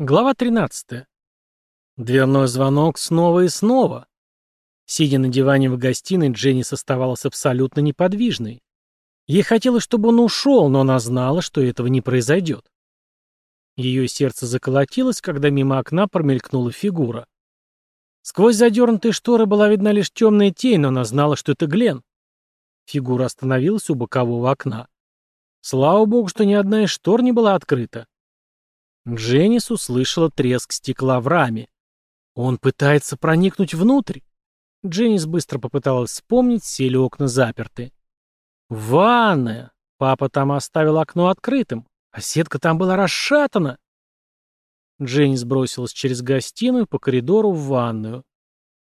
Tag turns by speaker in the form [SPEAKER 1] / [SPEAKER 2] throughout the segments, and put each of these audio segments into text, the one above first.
[SPEAKER 1] Глава 13. Дверной звонок снова и снова. Сидя на диване в гостиной, Дженнис оставалась абсолютно неподвижной. Ей хотелось, чтобы он ушел, но она знала, что этого не произойдет. Ее сердце заколотилось, когда мимо окна промелькнула фигура. Сквозь задернутые шторы была видна лишь темная тень, но она знала, что это Глен. Фигура остановилась у бокового окна. Слава богу, что ни одна из штор не была открыта. Дженнис услышала треск стекла в раме. Он пытается проникнуть внутрь. Дженнис быстро попыталась вспомнить, все ли окна заперты. Ванная. Папа там оставил окно открытым, а сетка там была расшатана. Дженнис бросилась через гостиную по коридору в ванную.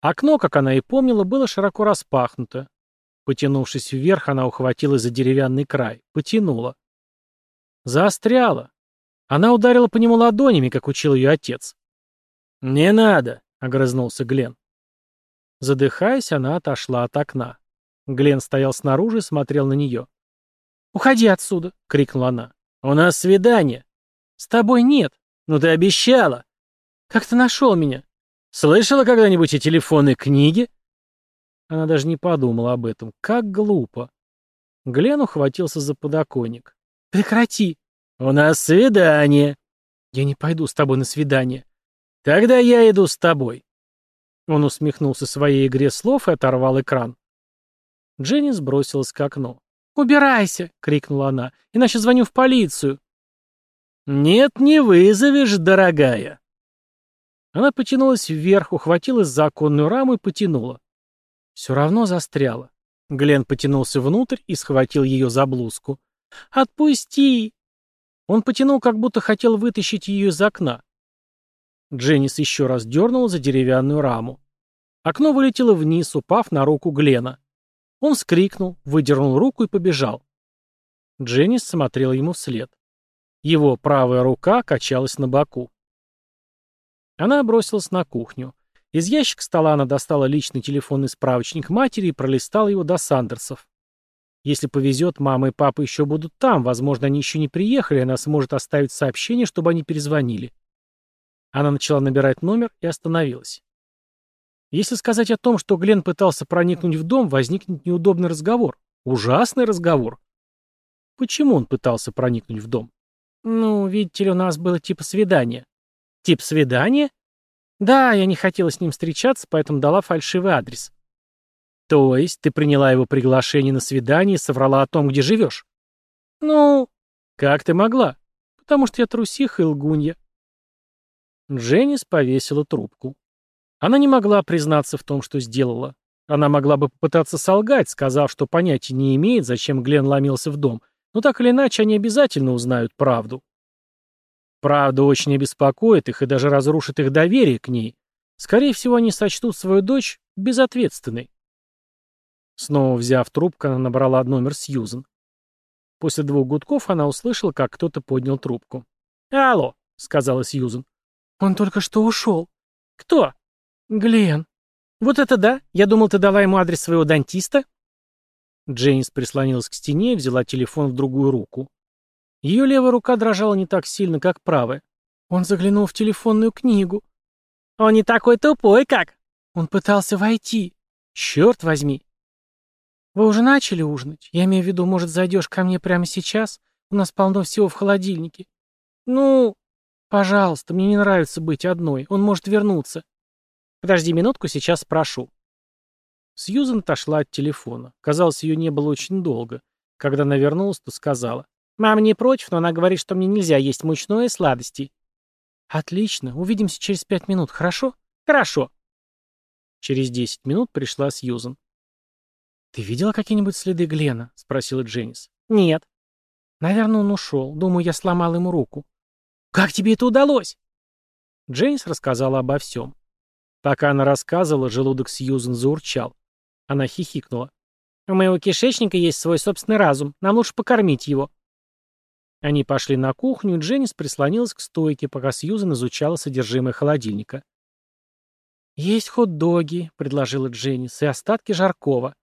[SPEAKER 1] Окно, как она и помнила, было широко распахнуто. Потянувшись вверх, она ухватилась за деревянный край. Потянула. Заостряла. Она ударила по нему ладонями, как учил ее отец. «Не надо», — огрызнулся Глен. Задыхаясь, она отошла от окна. Глен стоял снаружи и смотрел на нее. «Уходи отсюда!» — крикнула она. «У нас свидание!» «С тобой нет!» «Ну ты обещала!» «Как ты нашел меня?» «Слышала когда-нибудь о телефонной книге?» Она даже не подумала об этом. Как глупо. Глен ухватился за подоконник. «Прекрати!» «У нас свидание». «Я не пойду с тобой на свидание». «Тогда я иду с тобой». Он усмехнулся своей игре слов и оторвал экран. Дженни сбросилась к окну. «Убирайся!» — крикнула она. «Иначе звоню в полицию». «Нет, не вызовешь, дорогая». Она потянулась вверх, ухватилась за оконную раму и потянула. Все равно застряла. Глен потянулся внутрь и схватил ее за блузку. «Отпусти!» Он потянул, как будто хотел вытащить ее из окна. Дженнис еще раз дернула за деревянную раму. Окно вылетело вниз, упав на руку Глена. Он вскрикнул, выдернул руку и побежал. Дженнис смотрела ему вслед. Его правая рука качалась на боку. Она бросилась на кухню. Из ящика стола она достала личный телефонный справочник матери и пролистала его до Сандерсов. Если повезет, мама и папа еще будут там, возможно, они еще не приехали, она сможет оставить сообщение, чтобы они перезвонили. Она начала набирать номер и остановилась. Если сказать о том, что Глен пытался проникнуть в дом, возникнет неудобный разговор. Ужасный разговор. Почему он пытался проникнуть в дом? Ну, видите ли, у нас было типа свидание. Тип свидания? Да, я не хотела с ним встречаться, поэтому дала фальшивый адрес. То есть ты приняла его приглашение на свидание и соврала о том, где живешь? Ну, как ты могла? Потому что я трусиха и лгунья. Дженнис повесила трубку. Она не могла признаться в том, что сделала. Она могла бы попытаться солгать, сказав, что понятия не имеет, зачем Глен ломился в дом, но так или иначе они обязательно узнают правду. Правда очень обеспокоит их и даже разрушит их доверие к ней. Скорее всего, они сочтут свою дочь безответственной. Снова взяв трубку, она набрала номер Сьюзен. После двух гудков она услышала, как кто-то поднял трубку. «Алло», — сказала Сьюзен. «Он только что ушел». «Кто?» «Глен». «Вот это да! Я думал, ты дала ему адрес своего дантиста?» Джейнс прислонилась к стене и взяла телефон в другую руку. Ее левая рука дрожала не так сильно, как правая. Он заглянул в телефонную книгу. «Он не такой тупой, как...» Он пытался войти. «Черт возьми!» «Вы уже начали ужинать? Я имею в виду, может, зайдешь ко мне прямо сейчас? У нас полно всего в холодильнике». «Ну...» «Пожалуйста, мне не нравится быть одной. Он может вернуться». «Подожди минутку, сейчас спрошу». Сьюзан отошла от телефона. Казалось, ее не было очень долго. Когда она вернулась, то сказала. «Мама не против, но она говорит, что мне нельзя есть мучное и сладости». «Отлично. Увидимся через пять минут, хорошо?» «Хорошо». Через десять минут пришла Сьюзан. «Ты видела какие-нибудь следы Глена?» — спросила Дженнис. «Нет». «Наверное, он ушел. Думаю, я сломал ему руку». «Как тебе это удалось?» Дженнис рассказала обо всем. Пока она рассказывала, желудок Сьюзен заурчал. Она хихикнула. «У моего кишечника есть свой собственный разум. Нам лучше покормить его». Они пошли на кухню, и Дженнис прислонилась к стойке, пока Сьюзен изучала содержимое холодильника. «Есть хот-доги», — предложила Дженнис, — «и остатки жаркого.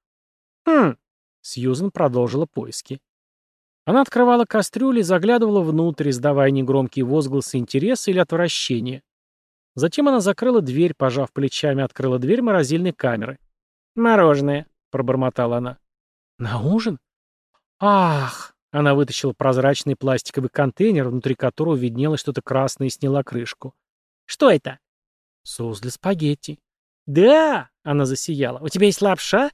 [SPEAKER 1] «Хм...» — Сьюзен продолжила поиски. Она открывала кастрюлю и заглядывала внутрь, издавая негромкие возгласы интереса или отвращения. Затем она закрыла дверь, пожав плечами, открыла дверь морозильной камеры. «Мороженое», — пробормотала она. «На ужин?» «Ах!» — она вытащила прозрачный пластиковый контейнер, внутри которого виднелось что-то красное и сняла крышку. «Что это?» «Соус для спагетти». «Да!» — она засияла. «У тебя есть лапша?»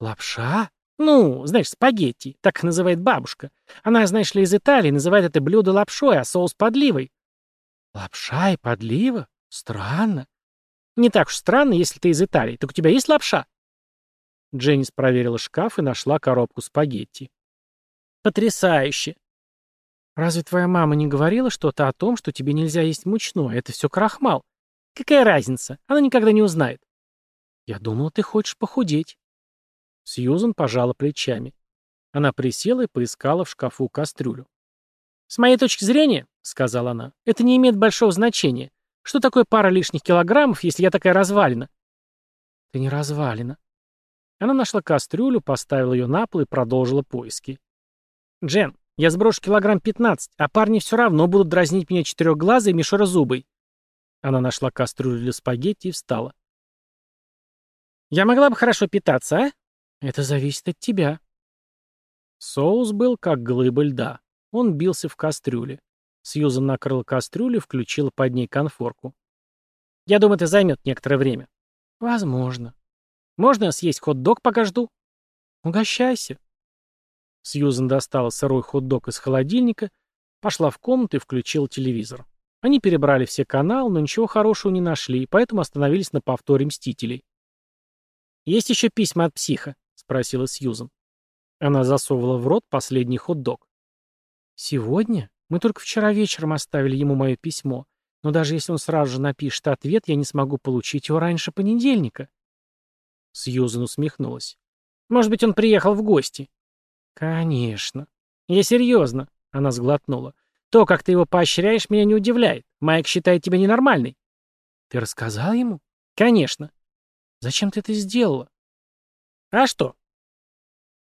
[SPEAKER 1] «Лапша?» «Ну, знаешь, спагетти, так называет бабушка. Она, знаешь ли, из Италии, называет это блюдо лапшой, а соус подливой». «Лапша и подлива? Странно». «Не так уж странно, если ты из Италии. Так у тебя есть лапша?» Дженнис проверила шкаф и нашла коробку спагетти. «Потрясающе!» «Разве твоя мама не говорила что-то о том, что тебе нельзя есть мучное? Это все крахмал. Какая разница? Она никогда не узнает». «Я думала, ты хочешь похудеть». Сьюзан пожала плечами. Она присела и поискала в шкафу кастрюлю. «С моей точки зрения, — сказала она, — это не имеет большого значения. Что такое пара лишних килограммов, если я такая развалина?» «Ты не развалина». Она нашла кастрюлю, поставила ее на пол и продолжила поиски. «Джен, я сброшу килограмм пятнадцать, а парни все равно будут дразнить меня четырехглазой и мишерозубой». Она нашла кастрюлю для спагетти и встала. «Я могла бы хорошо питаться, а?» Это зависит от тебя. Соус был как глыба льда. Он бился в кастрюле. Сьюзан накрыла кастрюлю и включила под ней конфорку. «Я думаю, это займет некоторое время». «Возможно». «Можно я съесть хот-дог, пока жду?» «Угощайся». Сьюзан достала сырой хот-дог из холодильника, пошла в комнату и включила телевизор. Они перебрали все каналы, но ничего хорошего не нашли, поэтому остановились на повторе «Мстителей». «Есть еще письма от психа?» Спросила Сьюзан. Она засовывала в рот последний хот-дог. «Сегодня? Мы только вчера вечером оставили ему мое письмо. Но даже если он сразу же напишет ответ, я не смогу получить его раньше понедельника». Сьюзан усмехнулась. «Может быть, он приехал в гости?» «Конечно. Я серьезно», — она сглотнула. «То, как ты его поощряешь, меня не удивляет. Майк считает тебя ненормальной». «Ты рассказал ему?» «Конечно». «Зачем ты это сделала?» «А что?»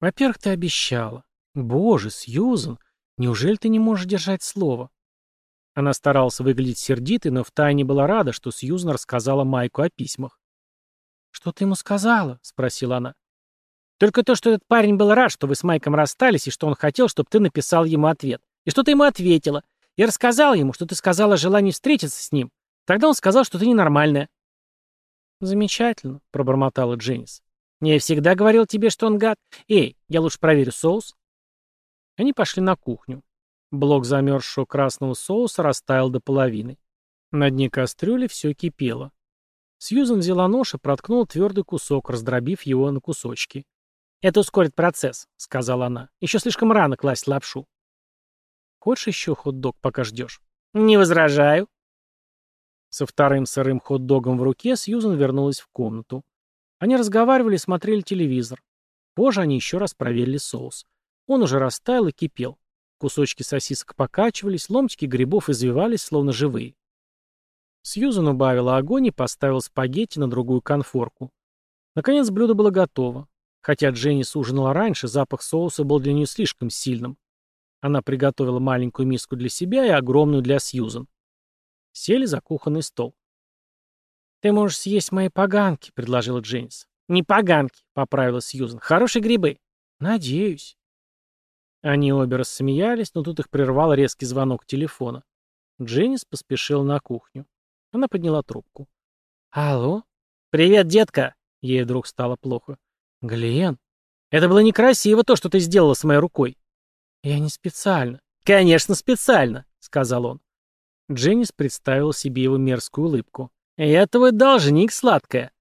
[SPEAKER 1] Во-первых, ты обещала. Боже, Сьюзан, неужели ты не можешь держать слово? Она старалась выглядеть сердитой, но втайне была рада, что Сьюзан рассказала Майку о письмах. «Что ты ему сказала?» — спросила она. «Только то, что этот парень был рад, что вы с Майком расстались, и что он хотел, чтобы ты написал ему ответ. И что ты ему ответила. Я рассказала ему, что ты сказала о желании встретиться с ним. Тогда он сказал, что ты ненормальная». «Замечательно», — пробормотала Дженнис. Я всегда говорил тебе, что он гад. Эй, я лучше проверю соус. Они пошли на кухню. Блок замерзшего красного соуса растаял до половины. На дне кастрюли все кипело. Сьюзан взяла нож и проткнула твердый кусок, раздробив его на кусочки. «Это ускорит процесс», — сказала она. «Еще слишком рано класть лапшу». «Хочешь еще хот-дог, пока ждешь?» «Не возражаю». Со вторым сырым хот-догом в руке Сьюзан вернулась в комнату. Они разговаривали смотрели телевизор. Позже они еще раз проверили соус. Он уже растаял и кипел. Кусочки сосисок покачивались, ломтики грибов извивались, словно живые. Сьюзан убавила огонь и поставила спагетти на другую конфорку. Наконец блюдо было готово. Хотя Дженни ужинала раньше, запах соуса был для нее слишком сильным. Она приготовила маленькую миску для себя и огромную для Сьюзан. Сели за кухонный стол. «Ты можешь съесть мои поганки», — предложила Дженнис. «Не поганки», — поправила Сьюзен. «Хорошие грибы». «Надеюсь». Они обе рассмеялись, но тут их прервал резкий звонок телефона. Дженнис поспешила на кухню. Она подняла трубку. «Алло?» «Привет, детка!» Ей вдруг стало плохо. «Глен, это было некрасиво, то, что ты сделала с моей рукой». «Я не специально». «Конечно, специально», — сказал он. Дженнис представила себе его мерзкую улыбку. «Я твой должник, сладкая».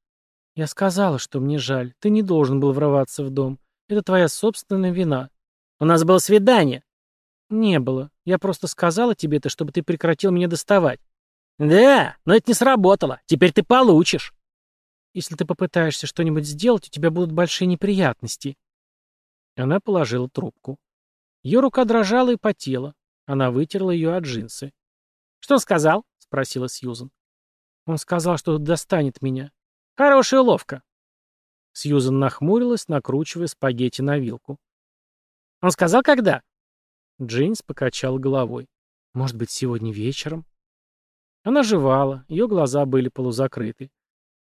[SPEAKER 1] «Я сказала, что мне жаль. Ты не должен был врываться в дом. Это твоя собственная вина. У нас было свидание». «Не было. Я просто сказала тебе это, чтобы ты прекратил меня доставать». «Да, но это не сработало. Теперь ты получишь». «Если ты попытаешься что-нибудь сделать, у тебя будут большие неприятности». Она положила трубку. Ее рука дрожала и потела. Она вытерла ее от джинсы. «Что сказал?» — спросила Сьюзан. Он сказал, что достанет меня. Хорошая уловка. Сьюзан нахмурилась, накручивая спагетти на вилку. Он сказал, когда? Джейнс покачал головой. «Может быть, сегодня вечером?» Она жевала, ее глаза были полузакрыты.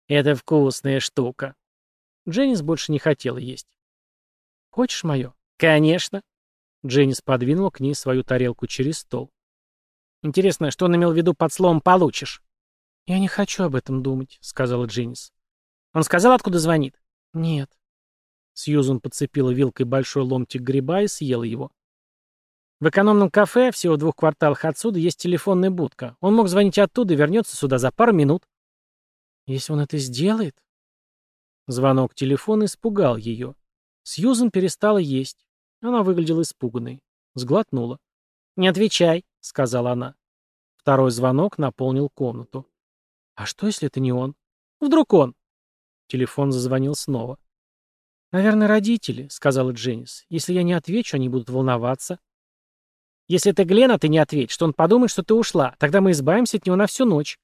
[SPEAKER 1] «Это вкусная штука». Дженнис больше не хотела есть. «Хочешь мое?» «Конечно». Дженнис подвинула к ней свою тарелку через стол. «Интересно, что он имел в виду под словом «получишь»?» «Я не хочу об этом думать», — сказала Дженнис. «Он сказал, откуда звонит?» «Нет». Сьюзан подцепила вилкой большой ломтик гриба и съела его. В экономном кафе, всего в двух кварталах отсюда, есть телефонная будка. Он мог звонить оттуда и вернется сюда за пару минут. Если он это сделает... Звонок телефона испугал ее. Сьюзен перестала есть. Она выглядела испуганной. Сглотнула. «Не отвечай», — сказала она. Второй звонок наполнил комнату. «А что, если это не он? Вдруг он?» Телефон зазвонил снова. «Наверное, родители», — сказала Дженнис. «Если я не отвечу, они будут волноваться». Если ты Глена, ты не ответь, что он подумает, что ты ушла. Тогда мы избавимся от него на всю ночь.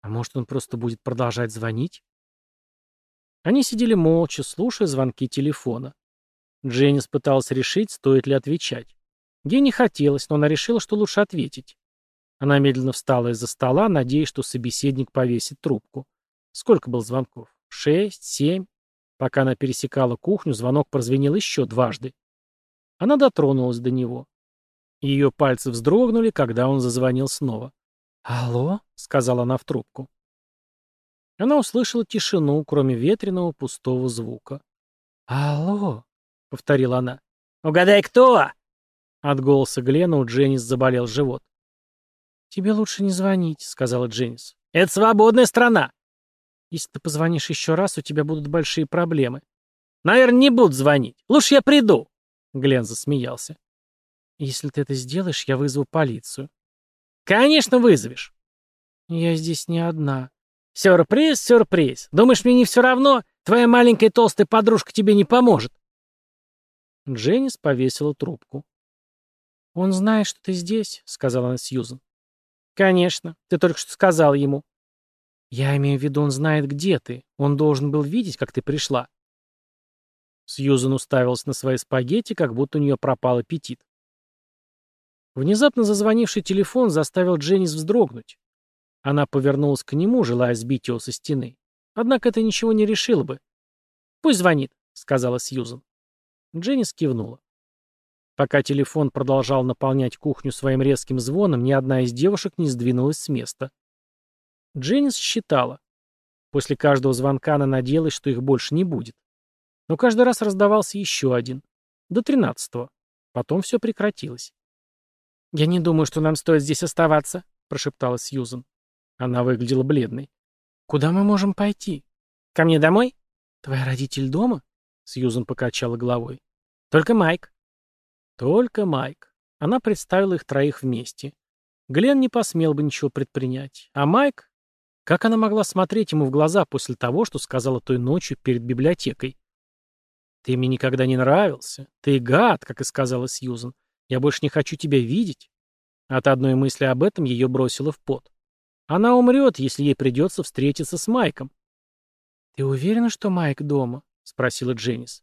[SPEAKER 1] А может, он просто будет продолжать звонить? Они сидели молча, слушая звонки телефона. Дженнис пыталась решить, стоит ли отвечать. Ей не хотелось, но она решила, что лучше ответить. Она медленно встала из-за стола, надеясь, что собеседник повесит трубку. Сколько было звонков? Шесть? Семь? Пока она пересекала кухню, звонок прозвенел еще дважды. Она дотронулась до него. Ее пальцы вздрогнули, когда он зазвонил снова. «Алло?» — сказала она в трубку. Она услышала тишину, кроме ветреного пустого звука. «Алло?» — повторила она. «Угадай, кто?» От голоса Глена у Дженнис заболел живот. «Тебе лучше не звонить», — сказала Дженнис. «Это свободная страна». «Если ты позвонишь еще раз, у тебя будут большие проблемы». «Наверное, не будут звонить. Лучше я приду». Глен засмеялся. Если ты это сделаешь, я вызову полицию. Конечно, вызовешь. Я здесь не одна. Сюрприз, сюрприз. Думаешь, мне не все равно? Твоя маленькая толстая подружка тебе не поможет. Дженнис повесила трубку. «Он знает, что ты здесь», — сказала она Сьюзан. «Конечно. Ты только что сказал ему». «Я имею в виду, он знает, где ты. Он должен был видеть, как ты пришла». Сьюзан уставилась на свои спагетти, как будто у нее пропал аппетит. Внезапно зазвонивший телефон заставил Дженнис вздрогнуть. Она повернулась к нему, желая сбить его со стены. Однако это ничего не решило бы. «Пусть звонит», — сказала Сьюзан. Дженнис кивнула. Пока телефон продолжал наполнять кухню своим резким звоном, ни одна из девушек не сдвинулась с места. Дженнис считала. После каждого звонка она надеялась, что их больше не будет. Но каждый раз раздавался еще один. До тринадцатого. Потом все прекратилось. «Я не думаю, что нам стоит здесь оставаться», — прошептала Сьюзан. Она выглядела бледной. «Куда мы можем пойти? Ко мне домой? Твои родители дома?» Сьюзан покачала головой. «Только Майк». «Только Майк». Она представила их троих вместе. Глен не посмел бы ничего предпринять. А Майк? Как она могла смотреть ему в глаза после того, что сказала той ночью перед библиотекой? «Ты мне никогда не нравился. Ты гад», как и сказала Сьюзан. Я больше не хочу тебя видеть. От одной мысли об этом ее бросило в пот. Она умрет, если ей придется встретиться с Майком. «Ты уверена, что Майк дома?» — спросила Дженнис.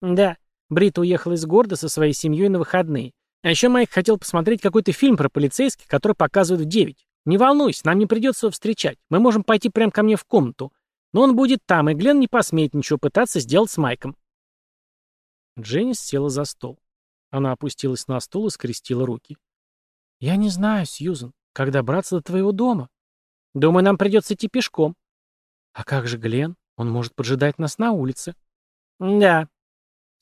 [SPEAKER 1] «Да. Брита уехала из города со своей семьей на выходные. А еще Майк хотел посмотреть какой-то фильм про полицейских, который показывают в девять. Не волнуйся, нам не придется его встречать. Мы можем пойти прямо ко мне в комнату. Но он будет там, и Глен не посмеет ничего пытаться сделать с Майком». Дженнис села за стол. Она опустилась на стул и скрестила руки. «Я не знаю, Сьюзен, как добраться до твоего дома. Думаю, нам придется идти пешком». «А как же Глен? Он может поджидать нас на улице». «Да».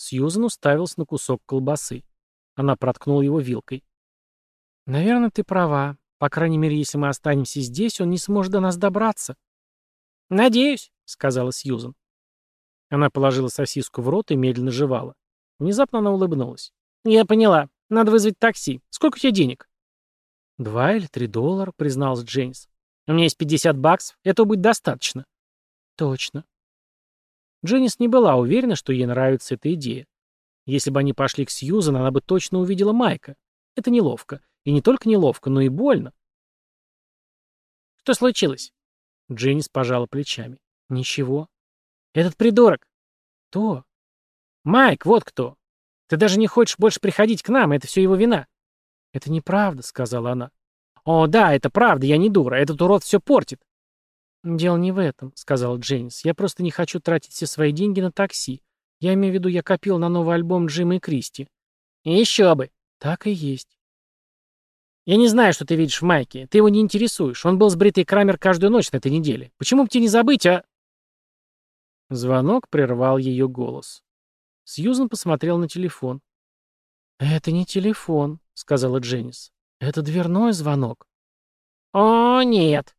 [SPEAKER 1] Сьюзен уставился на кусок колбасы. Она проткнула его вилкой. «Наверное, ты права. По крайней мере, если мы останемся здесь, он не сможет до нас добраться». «Надеюсь», — сказала Сьюзен. Она положила сосиску в рот и медленно жевала. Внезапно она улыбнулась. «Я поняла. Надо вызвать такси. Сколько у тебя денег?» «Два или три доллара», — призналась Джейнс. «У меня есть пятьдесят баксов. Этого будет достаточно». «Точно». Дженнис не была уверена, что ей нравится эта идея. Если бы они пошли к Сьюзан, она бы точно увидела Майка. Это неловко. И не только неловко, но и больно. «Что случилось?» Дженнис пожала плечами. «Ничего». «Этот придурок». «Кто?» «Майк, вот кто. Ты даже не хочешь больше приходить к нам, это все его вина». «Это неправда», — сказала она. «О, да, это правда, я не дура, этот урод все портит». «Дело не в этом», — сказал Джейнс. «Я просто не хочу тратить все свои деньги на такси. Я имею в виду, я копил на новый альбом Джима и Кристи».
[SPEAKER 2] «Еще бы».
[SPEAKER 1] «Так и есть».
[SPEAKER 2] «Я не знаю, что ты видишь в Майке. Ты его не интересуешь. Он был с Бритой Крамер каждую ночь на этой неделе. Почему бы тебе не забыть, а...»
[SPEAKER 1] Звонок прервал ее голос. Сьюзан посмотрел на телефон. «Это не телефон», — сказала Дженнис. «Это дверной звонок».
[SPEAKER 2] «О, нет»,